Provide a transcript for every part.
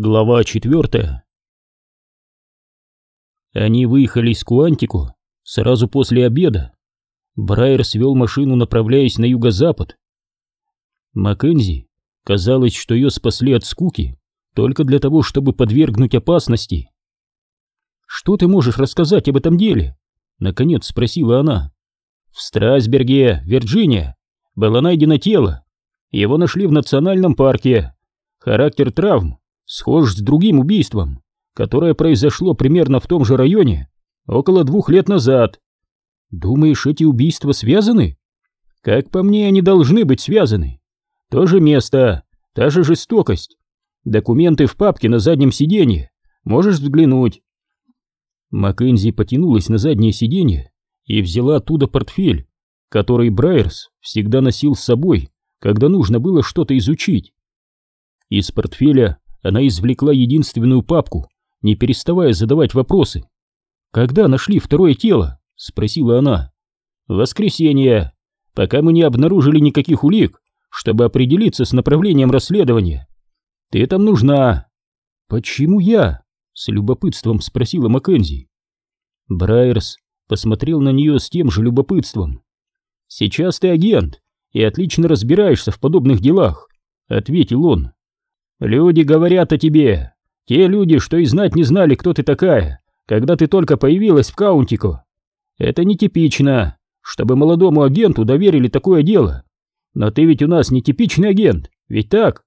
Глава четвертая Они выехали из Куантику сразу после обеда. Брайер свел машину, направляясь на юго-запад. Маккензи казалось, что ее спасли от скуки только для того, чтобы подвергнуть опасности. «Что ты можешь рассказать об этом деле?» — наконец спросила она. «В Страсберге, Вирджиния, было найдено тело. Его нашли в национальном парке. Характер травм схож с другим убийством, которое произошло примерно в том же районе около двух лет назад. Думаешь, эти убийства связаны? Как по мне, они должны быть связаны. То же место, та же жестокость. Документы в папке на заднем сиденье. Можешь взглянуть. Маккензи потянулась на заднее сиденье и взяла оттуда портфель, который Брайерс всегда носил с собой, когда нужно было что-то изучить. Из портфеля она извлекла единственную папку, не переставая задавать вопросы. «Когда нашли второе тело?» — спросила она. «Воскресенье, пока мы не обнаружили никаких улик, чтобы определиться с направлением расследования. Ты там нужна». «Почему я?» — с любопытством спросила Маккензи. Брайерс посмотрел на нее с тем же любопытством. «Сейчас ты агент и отлично разбираешься в подобных делах», — ответил он. Люди говорят о тебе. Те люди, что и знать не знали, кто ты такая, когда ты только появилась в Каунтико. Это нетипично, чтобы молодому агенту доверили такое дело. Но ты ведь у нас нетипичный агент, ведь так?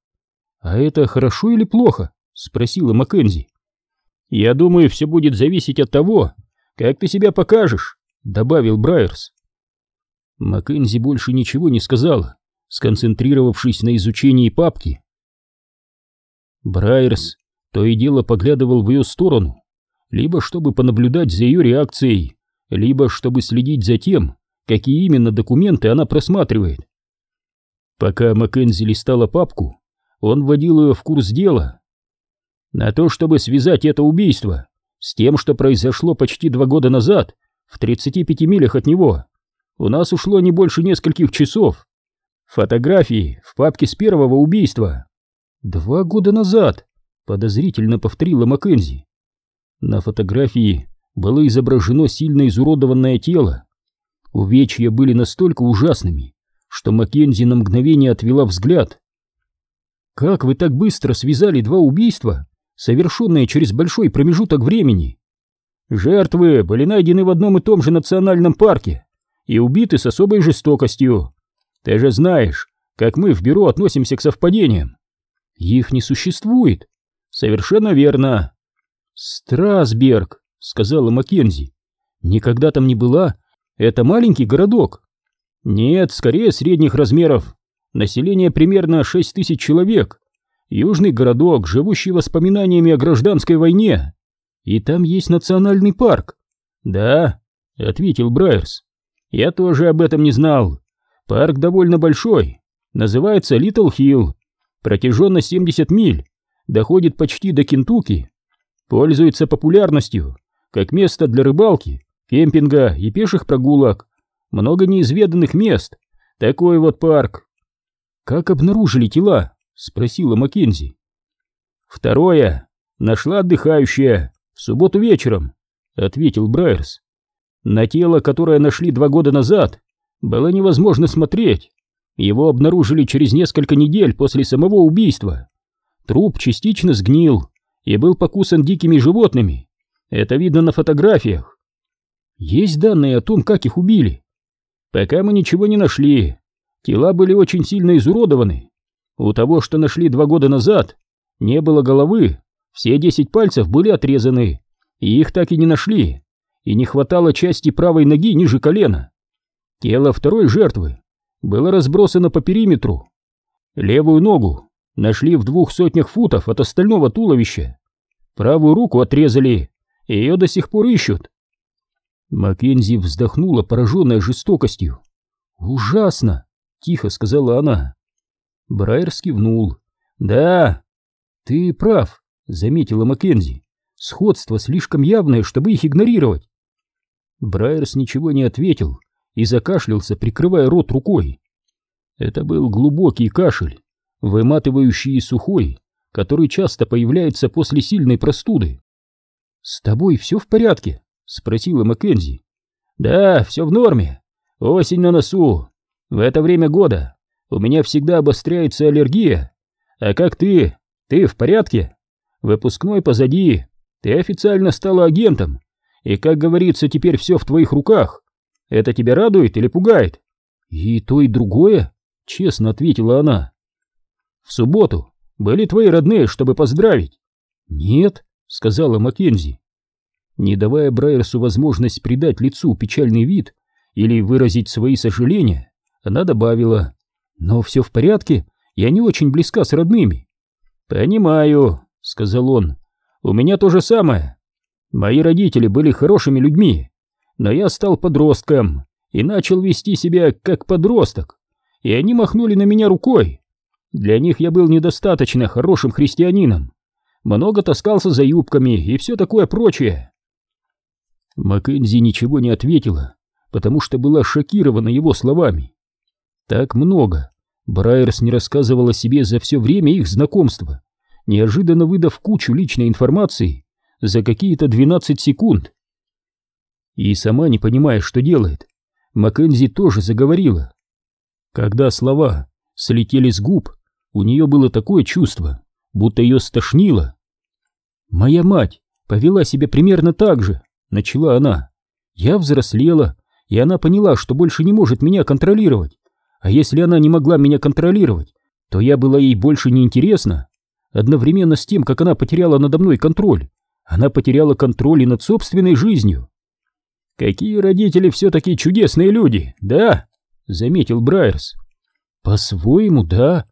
А это хорошо или плохо? Спросила Маккензи. Я думаю, все будет зависеть от того, как ты себя покажешь, добавил Брайерс. Маккензи больше ничего не сказала, сконцентрировавшись на изучении папки. Брайерс то и дело поглядывал в ее сторону, либо чтобы понаблюдать за ее реакцией, либо чтобы следить за тем, какие именно документы она просматривает. Пока Маккензи листала папку, он вводил ее в курс дела. На то, чтобы связать это убийство с тем, что произошло почти два года назад, в 35 милях от него, у нас ушло не больше нескольких часов. Фотографии в папке с первого убийства «Два года назад», — подозрительно повторила Маккензи. На фотографии было изображено сильно изуродованное тело. Увечья были настолько ужасными, что Маккензи на мгновение отвела взгляд. «Как вы так быстро связали два убийства, совершенные через большой промежуток времени?» «Жертвы были найдены в одном и том же национальном парке и убиты с особой жестокостью. Ты же знаешь, как мы в бюро относимся к совпадениям. Их не существует. Совершенно верно. Страсберг, сказала Маккензи. Никогда там не была. Это маленький городок. Нет, скорее средних размеров. Население примерно 6 тысяч человек. Южный городок, живущий воспоминаниями о гражданской войне. И там есть национальный парк. Да, ответил Брайерс. Я тоже об этом не знал. Парк довольно большой. Называется Литл Хилл протяженность 70 миль, доходит почти до Кентукки, пользуется популярностью как место для рыбалки, кемпинга и пеших прогулок, много неизведанных мест, такой вот парк. «Как обнаружили тела?» — спросила Маккензи. «Второе. Нашла отдыхающая в субботу вечером», — ответил Брайерс. «На тело, которое нашли два года назад, было невозможно смотреть. Его обнаружили через несколько недель после самого убийства. Труп частично сгнил и был покусан дикими животными. Это видно на фотографиях. Есть данные о том, как их убили. Пока мы ничего не нашли. Тела были очень сильно изуродованы. У того, что нашли два года назад, не было головы, все десять пальцев были отрезаны, и их так и не нашли, и не хватало части правой ноги ниже колена. Тело второй жертвы было разбросано по периметру. Левую ногу нашли в двух сотнях футов от остального туловища. Правую руку отрезали, и ее до сих пор ищут. Маккензи вздохнула, пораженная жестокостью. «Ужасно!» — тихо сказала она. Брайер скивнул. «Да, ты прав», — заметила Маккензи. «Сходство слишком явное, чтобы их игнорировать». Брайерс ничего не ответил, и закашлялся, прикрывая рот рукой. Это был глубокий кашель, выматывающий и сухой, который часто появляется после сильной простуды. «С тобой все в порядке?» — спросила Маккензи. «Да, все в норме. Осень на носу. В это время года у меня всегда обостряется аллергия. А как ты? Ты в порядке? Выпускной позади. Ты официально стала агентом. И, как говорится, теперь все в твоих руках. Это тебя радует или пугает?» «И то, и другое», — честно ответила она. «В субботу были твои родные, чтобы поздравить?» «Нет», — сказала Маккензи. Не давая Брайерсу возможность придать лицу печальный вид или выразить свои сожаления, она добавила, «Но все в порядке, я не очень близка с родными». «Понимаю», — сказал он, — «у меня то же самое. Мои родители были хорошими людьми, но я стал подростком и начал вести себя как подросток, и они махнули на меня рукой. Для них я был недостаточно хорошим христианином, много таскался за юбками и все такое прочее. Маккензи ничего не ответила, потому что была шокирована его словами. Так много Брайерс не рассказывал о себе за все время их знакомства, неожиданно выдав кучу личной информации за какие-то 12 секунд. И сама не понимая, что делает, Маккензи тоже заговорила. Когда слова слетели с губ, у нее было такое чувство, будто ее стошнило. «Моя мать повела себя примерно так же», — начала она. «Я взрослела, и она поняла, что больше не может меня контролировать. А если она не могла меня контролировать, то я была ей больше не интересна. Одновременно с тем, как она потеряла надо мной контроль, она потеряла контроль и над собственной жизнью. «Какие родители все-таки чудесные люди, да?» — заметил Брайерс. «По-своему, да.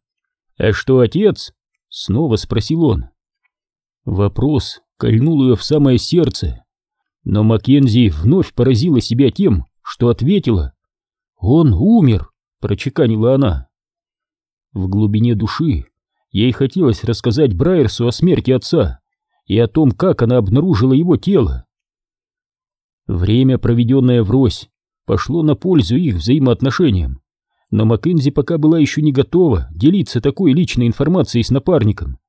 А что отец?» — снова спросил он. Вопрос кольнул ее в самое сердце, но Маккензи вновь поразила себя тем, что ответила. «Он умер», — прочеканила она. В глубине души ей хотелось рассказать Брайерсу о смерти отца и о том, как она обнаружила его тело. Время, проведенное врозь, пошло на пользу их взаимоотношениям, но Маккензи пока была еще не готова делиться такой личной информацией с напарником.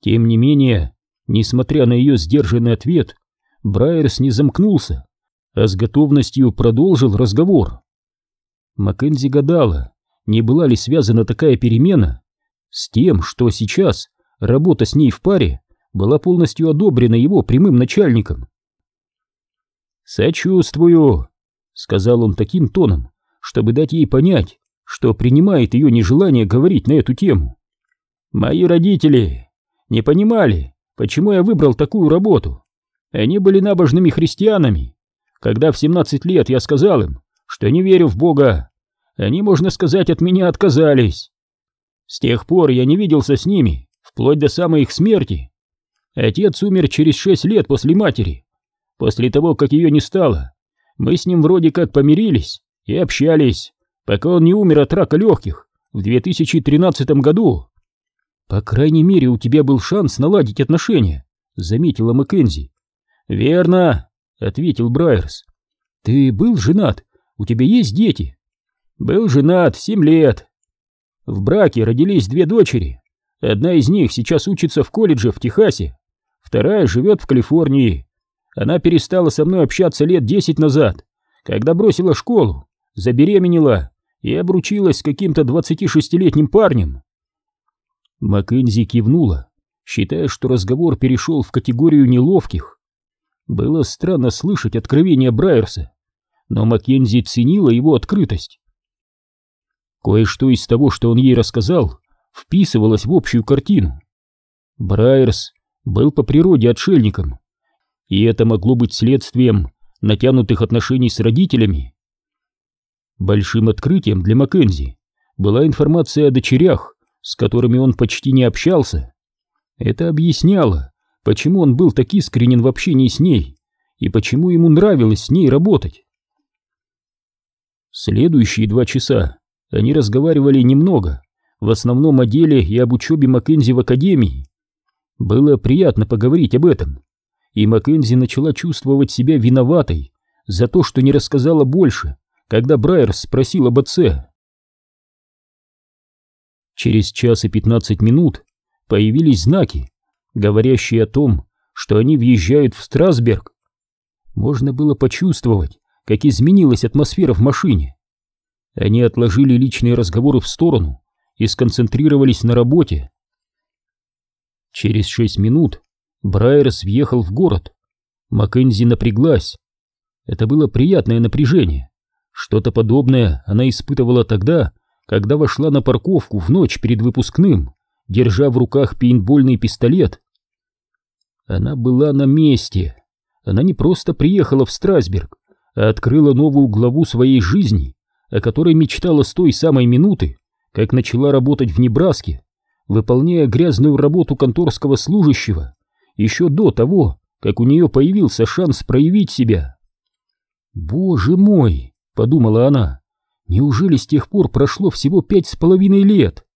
Тем не менее, несмотря на ее сдержанный ответ, Брайерс не замкнулся, а с готовностью продолжил разговор. Маккензи гадала, не была ли связана такая перемена с тем, что сейчас работа с ней в паре была полностью одобрена его прямым начальником. «Сочувствую», — сказал он таким тоном, чтобы дать ей понять, что принимает ее нежелание говорить на эту тему. «Мои родители не понимали, почему я выбрал такую работу. Они были набожными христианами. Когда в 17 лет я сказал им, что не верю в Бога, они, можно сказать, от меня отказались. С тех пор я не виделся с ними, вплоть до самой их смерти. Отец умер через шесть лет после матери, После того, как ее не стало, мы с ним вроде как помирились и общались, пока он не умер от рака легких в 2013 году. По крайней мере, у тебя был шанс наладить отношения, заметила Маккензи. Верно, ответил Брайерс. Ты был женат? У тебя есть дети? Был женат семь лет. В браке родились две дочери. Одна из них сейчас учится в колледже в Техасе, вторая живет в Калифорнии. Она перестала со мной общаться лет десять назад, когда бросила школу, забеременела и обручилась с каким-то 26-летним парнем. Маккензи кивнула, считая, что разговор перешел в категорию неловких. Было странно слышать откровение Брайерса, но Маккензи ценила его открытость. Кое-что из того, что он ей рассказал, вписывалось в общую картину. Брайерс был по природе отшельником, и это могло быть следствием натянутых отношений с родителями. Большим открытием для Маккензи была информация о дочерях, с которыми он почти не общался. Это объясняло, почему он был так искренен в общении с ней и почему ему нравилось с ней работать. Следующие два часа они разговаривали немного, в основном о деле и об учебе Маккензи в академии. Было приятно поговорить об этом, и Маккензи начала чувствовать себя виноватой за то, что не рассказала больше, когда Брайерс спросил об отце. Через час и пятнадцать минут появились знаки, говорящие о том, что они въезжают в Страсберг. Можно было почувствовать, как изменилась атмосфера в машине. Они отложили личные разговоры в сторону и сконцентрировались на работе. Через шесть минут Брайерс въехал в город. Маккензи напряглась. Это было приятное напряжение. Что-то подобное она испытывала тогда, когда вошла на парковку в ночь перед выпускным, держа в руках пейнтбольный пистолет. Она была на месте. Она не просто приехала в Страсберг, а открыла новую главу своей жизни, о которой мечтала с той самой минуты, как начала работать в Небраске, выполняя грязную работу конторского служащего, еще до того, как у нее появился шанс проявить себя. «Боже мой!» — подумала она. «Неужели с тех пор прошло всего пять с половиной лет?»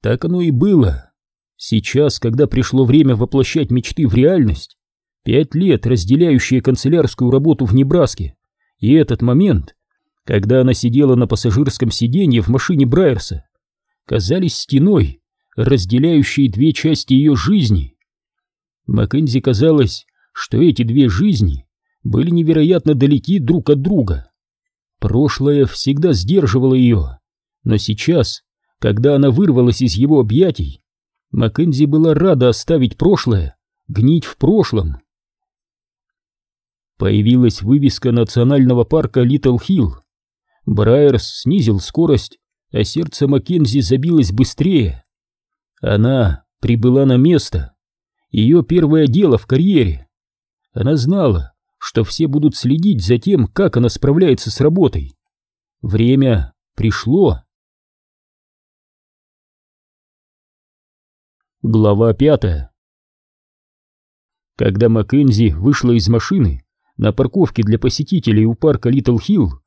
Так оно и было. Сейчас, когда пришло время воплощать мечты в реальность, пять лет, разделяющие канцелярскую работу в Небраске, и этот момент, когда она сидела на пассажирском сиденье в машине Брайерса, казались стеной, разделяющей две части ее жизни. Маккензи казалось, что эти две жизни были невероятно далеки друг от друга. Прошлое всегда сдерживало ее, но сейчас, когда она вырвалась из его объятий, Маккензи была рада оставить прошлое, гнить в прошлом. Появилась вывеска национального парка Литл Хилл. Брайерс снизил скорость, а сердце Маккензи забилось быстрее. Она прибыла на место. Ее первое дело в карьере. Она знала, что все будут следить за тем, как она справляется с работой. Время пришло. Глава пятая Когда Маккензи вышла из машины на парковке для посетителей у парка Литл Хилл,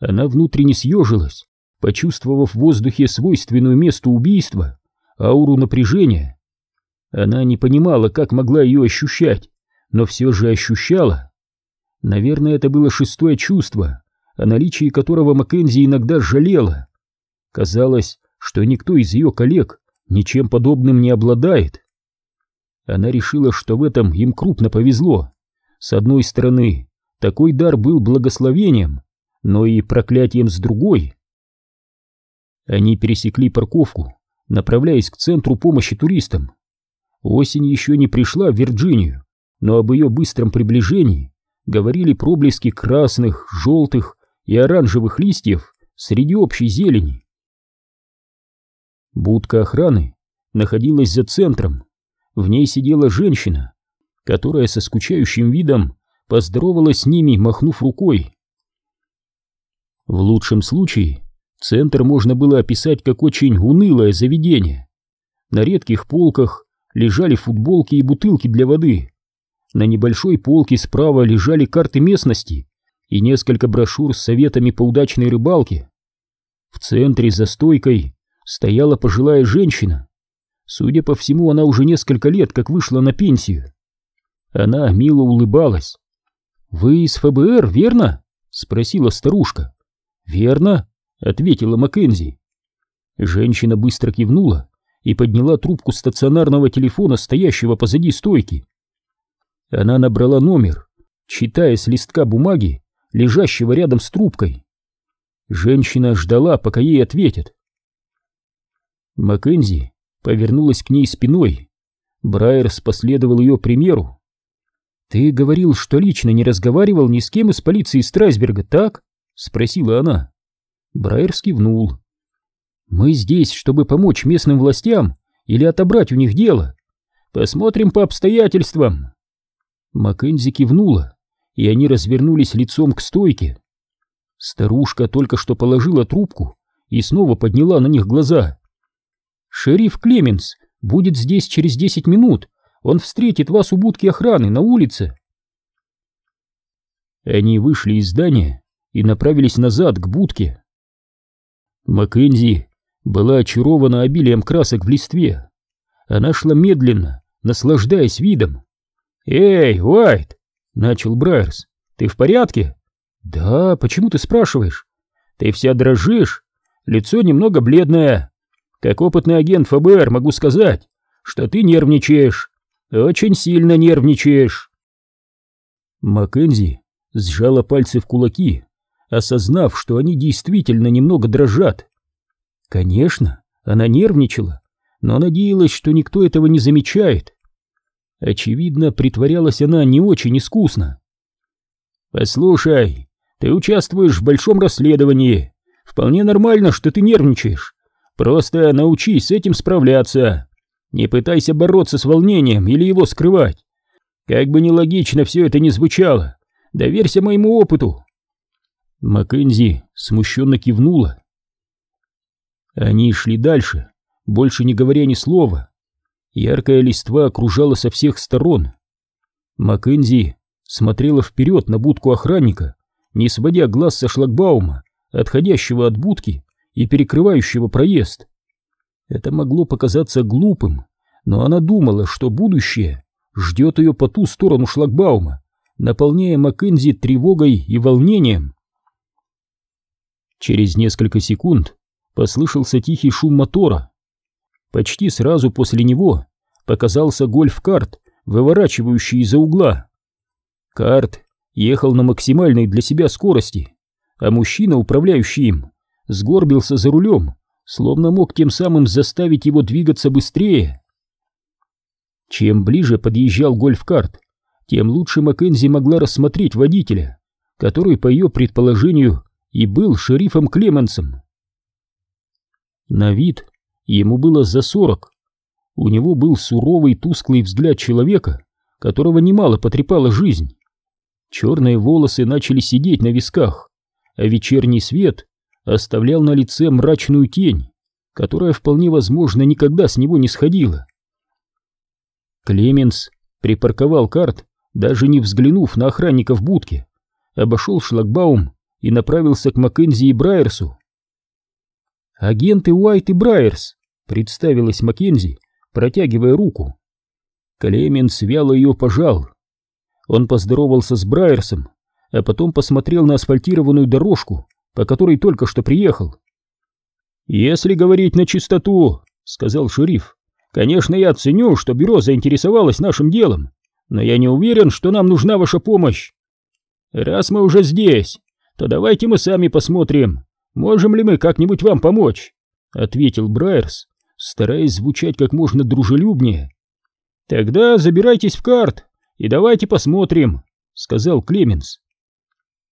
она внутренне съежилась, почувствовав в воздухе свойственную месту убийства, ауру напряжения. Она не понимала, как могла ее ощущать, но все же ощущала. Наверное, это было шестое чувство, о наличии которого Маккензи иногда жалела. Казалось, что никто из ее коллег ничем подобным не обладает. Она решила, что в этом им крупно повезло. С одной стороны, такой дар был благословением, но и проклятием с другой. Они пересекли парковку, направляясь к центру помощи туристам. Осень еще не пришла в Вирджинию, но об ее быстром приближении говорили проблески красных, желтых и оранжевых листьев среди общей зелени. Будка охраны находилась за центром. В ней сидела женщина, которая со скучающим видом поздоровалась с ними, махнув рукой. В лучшем случае центр можно было описать как очень унылое заведение. На редких полках лежали футболки и бутылки для воды. На небольшой полке справа лежали карты местности и несколько брошюр с советами по удачной рыбалке. В центре за стойкой стояла пожилая женщина. Судя по всему, она уже несколько лет как вышла на пенсию. Она мило улыбалась. «Вы из ФБР, верно?» — спросила старушка. «Верно», — ответила Маккензи. Женщина быстро кивнула и подняла трубку стационарного телефона, стоящего позади стойки. Она набрала номер, читая с листка бумаги, лежащего рядом с трубкой. Женщина ждала, пока ей ответят. Маккензи повернулась к ней спиной. Брайерс последовал ее примеру. «Ты говорил, что лично не разговаривал ни с кем из полиции Страсберга, так?» — спросила она. Брайерс кивнул. «Мы здесь, чтобы помочь местным властям или отобрать у них дело. Посмотрим по обстоятельствам». Маккензи кивнула, и они развернулись лицом к стойке. Старушка только что положила трубку и снова подняла на них глаза. «Шериф Клеменс будет здесь через десять минут. Он встретит вас у будки охраны на улице». Они вышли из здания и направились назад к будке. Маккензи была очарована обилием красок в листве. Она шла медленно, наслаждаясь видом. «Эй, Уайт!» — начал Брайерс. «Ты в порядке?» «Да, почему ты спрашиваешь?» «Ты вся дрожишь, лицо немного бледное. Как опытный агент ФБР могу сказать, что ты нервничаешь, очень сильно нервничаешь. Маккензи сжала пальцы в кулаки, осознав, что они действительно немного дрожат. Конечно, она нервничала, но надеялась, что никто этого не замечает. Очевидно, притворялась она не очень искусно. «Послушай, ты участвуешь в большом расследовании. Вполне нормально, что ты нервничаешь. Просто научись с этим справляться. Не пытайся бороться с волнением или его скрывать. Как бы нелогично все это ни звучало, доверься моему опыту». Маккензи смущенно кивнула. Они шли дальше, больше не говоря ни слова. Яркая листва окружала со всех сторон. Маккензи смотрела вперед на будку охранника, не сводя глаз со шлагбаума, отходящего от будки и перекрывающего проезд. Это могло показаться глупым, но она думала, что будущее ждет ее по ту сторону шлагбаума, наполняя Маккензи тревогой и волнением. Через несколько секунд послышался тихий шум мотора. Почти сразу после него показался гольф-карт, выворачивающий из-за угла. Карт ехал на максимальной для себя скорости, а мужчина, управляющий им, сгорбился за рулем, словно мог тем самым заставить его двигаться быстрее. Чем ближе подъезжал гольф-карт, тем лучше Маккензи могла рассмотреть водителя, который, по ее предположению, и был шерифом Клеменсом. На вид ему было за сорок. У него был суровый тусклый взгляд человека, которого немало потрепала жизнь. Черные волосы начали сидеть на висках, а вечерний свет оставлял на лице мрачную тень, которая вполне возможно никогда с него не сходила. Клеменс припарковал карт, даже не взглянув на охранника в будке, обошел шлагбаум и направился к Маккензи и Брайерсу. «Агенты Уайт и Брайерс», — представилась Маккензи, протягивая руку. Клеменс вяло ее пожал. Он поздоровался с Брайерсом, а потом посмотрел на асфальтированную дорожку, по которой только что приехал. «Если говорить на чистоту», — сказал шериф, — «конечно, я ценю, что бюро заинтересовалось нашим делом, но я не уверен, что нам нужна ваша помощь. Раз мы уже здесь, то давайте мы сами посмотрим, «Можем ли мы как-нибудь вам помочь?» — ответил Брайерс, стараясь звучать как можно дружелюбнее. «Тогда забирайтесь в карт и давайте посмотрим», — сказал Клеменс.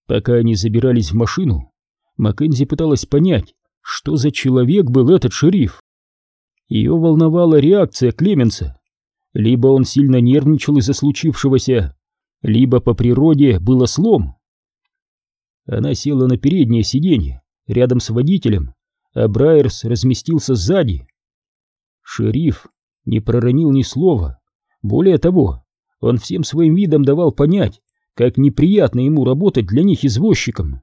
Пока они забирались в машину, Маккензи пыталась понять, что за человек был этот шериф. Ее волновала реакция Клеменса. Либо он сильно нервничал из-за случившегося, либо по природе было слом. Она села на переднее сиденье рядом с водителем, а Брайерс разместился сзади. Шериф не проронил ни слова. Более того, он всем своим видом давал понять, как неприятно ему работать для них извозчиком.